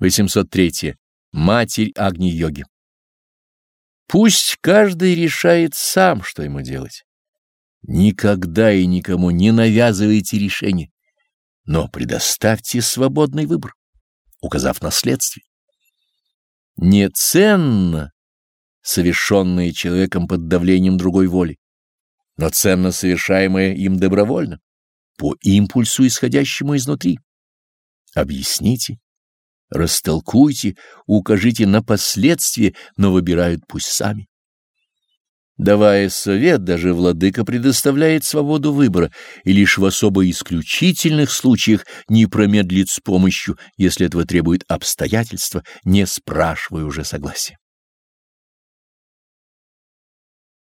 803. Матерь Агни-йоги. Пусть каждый решает сам, что ему делать. Никогда и никому не навязывайте решение, но предоставьте свободный выбор, указав наследствие. Неценно совершенное человеком под давлением другой воли, но ценно совершаемое им добровольно, по импульсу, исходящему изнутри. Объясните Растолкуйте, укажите на последствия, но выбирают пусть сами. Давая совет, даже владыка предоставляет свободу выбора и лишь в особо исключительных случаях не промедлит с помощью, если этого требует обстоятельства, не спрашивая уже согласия.